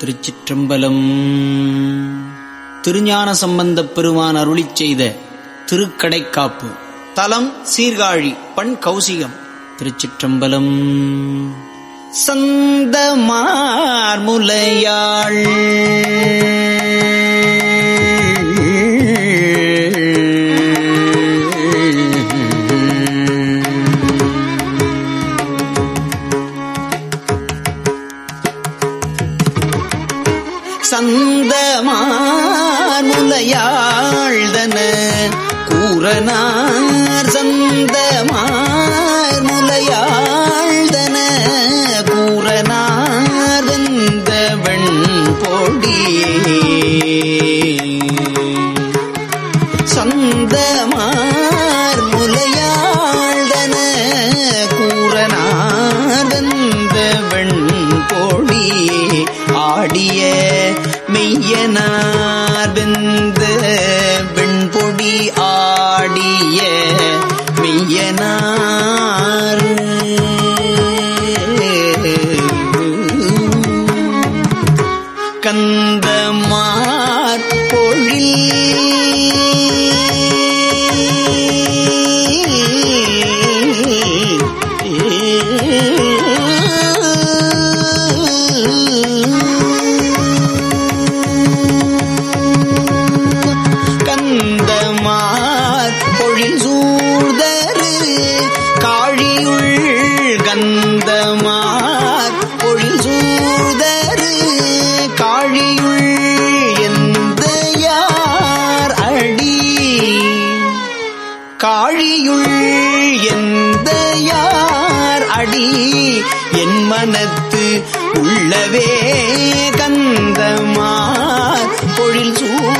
திருச்சிற்றம்பலம். திருஞான சம்பந்தப் பெருமான் அருளிச் செய்த திருக்கடைக்காப்பு. தலம் சீர்காழி பண் கௌசிகம். திருச்சிற்றம்பலம். சந்தமார் முலையாள் புறநார் சந்தமார் முலையாழ்தன கூறனார் வந்த வெண் பொடி சந்தமார் முலையாழ்தன கூறனார் வந்த வெண் பொடி ஆடிய மெய்யனார் கந்தமார் காழியுள் எந்த யார் அடி? என் மனத்து உள்ளவே கந்தமா பொழில் சூழ்தரு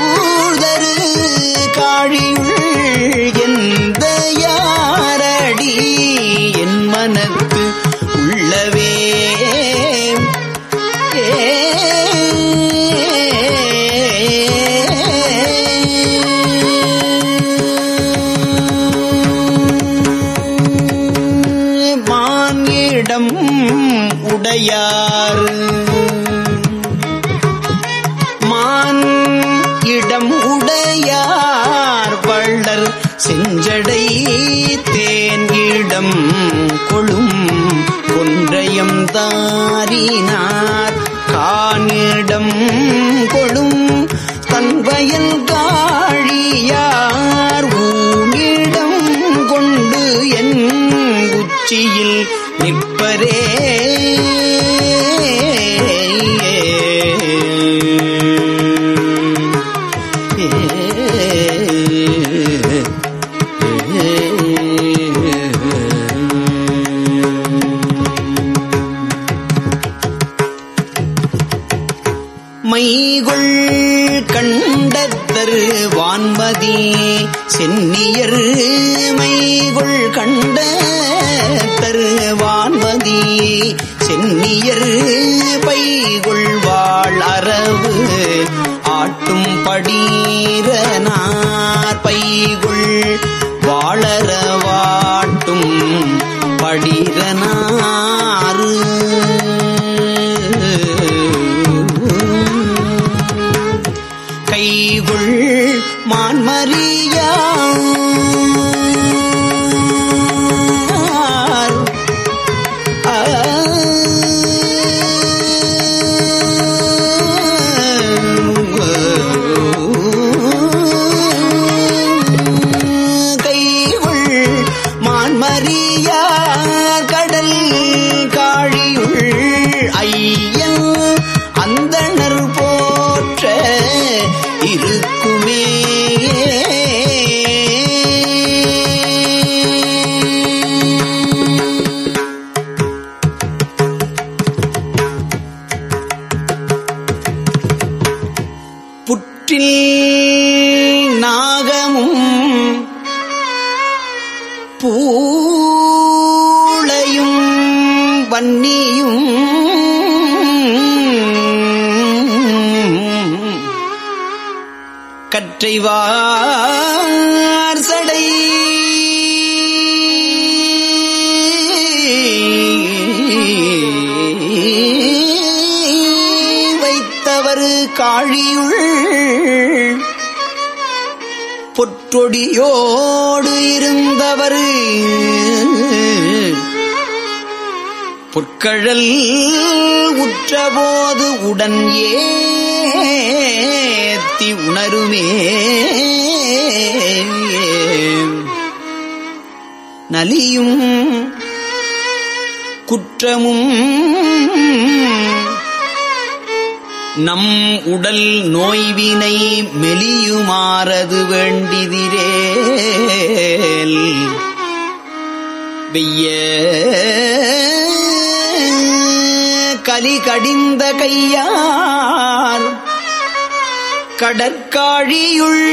செஞ்சடை தேன்கிடம் கொழும் கொன்றையம் தாரினார். கானிடம் கொழும் தன்வயல் காழியார் புண்ணியர் பைகொள்வாள் அரவு ஆட்டும் படீரனார் பைகொள் வாழறவாட்டும் படிரனாறு. கைகுள் மான்மரியா கற்றைவார் சடை. வைத்தவர் காழியுள் பொற்றொடியோடு இருந்தவர். பொற்கழல் உற்றபோது உடன் ஏ ஏத்தி உணருமே. நலியும் குற்றமும் நம் உடல் நோய்வினை மெலியுமாறது வேண்டிதிரேல். வெய்ய கலி கடிந்த கையார் கடற்காழியுள்.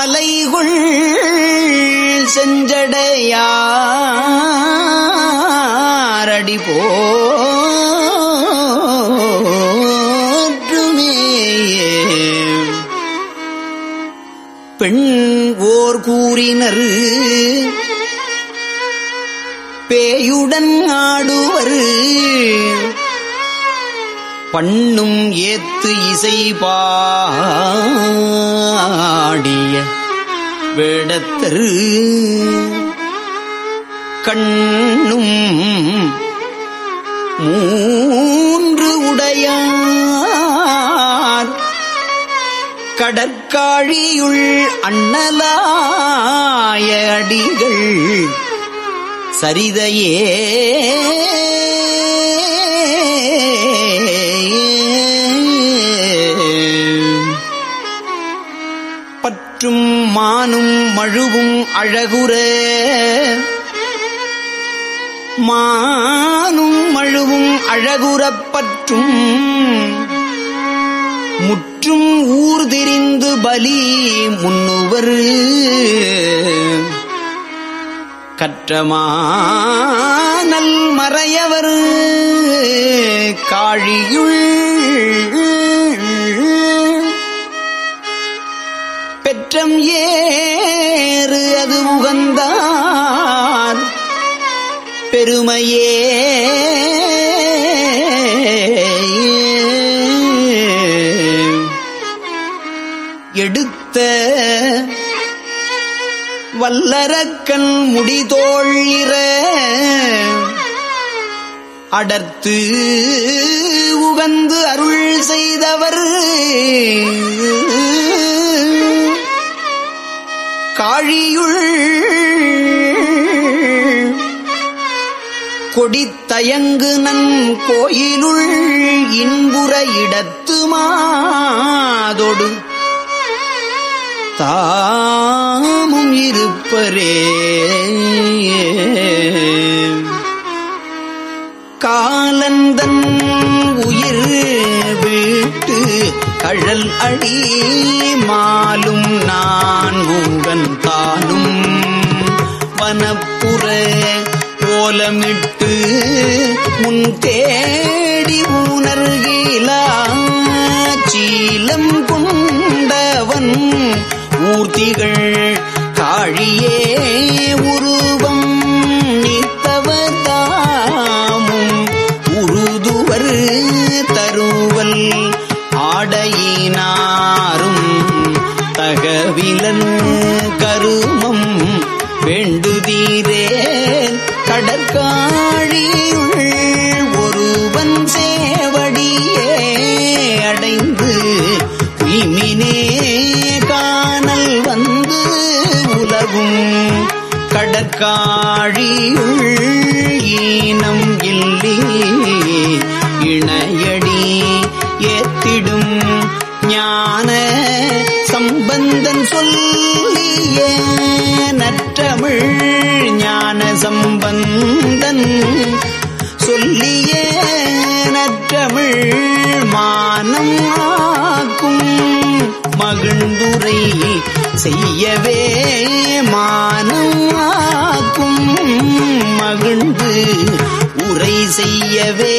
அலைகுள் செஞ்சடையாரடி போற்றுமே பெண் ஓர் கூறினர் பேயுடன் ஆடுவர். பண்ணும் ஏத்து இசை பாடிய வேடத்தரு. கண்ணும் மூன்று உடையார். கடற்காழியுள் அண்ணலாய அடிகள். சரிதையே. பற்றும் மானும் மழுவும் அழகுற. மானும் மழுவும் அழகுறப்பற்றும் முற்றும் ஊர்திரிந்து பலி முன்னுவர். கற்றமானல் மறையவர் காழியுள் பெற்றம் ஏறு அது உகந்தார். பெருமையே எடுத்த வல்லரக்கண் முடிதோழிற அடர்த்து உகந்து அருள் செய்தவர் காழியுள் கொடித்தயங்கு நன் கோயிலுள் இன்புற இடத்து மாதொடு தாமும் இருப்பரே காலந்தன் உயிர் வீட்டு கழல் அடி மாலும் நான் உங்கன் தானும். வனப்புற கோலமிட்டு முன் தேடி உணர்கிலா சீலம் கொண்டவன் ஊர்த்திகள் தாழியே உருவம் நீத்தவதாமும் உருதுவர் தருவல் ஆடையினாரும் தகவிலன் கருமம் வேண்டுதீரே கடற்கான் உலகும் கடற்காழியுள் ஈனம் இல்லி இணையடி ஏத்திடும் ஞான சம்பந்தன் சொல்லிய நற்றமிழ் ஞான சம்பந்தன் சொல்லிய நற்றமிழ் மானம் ஆக்கும் மகிழ்ந்துரை செய்யவே மானம் ஆக்கும் மகிழ்ந்து உரை செய்யவே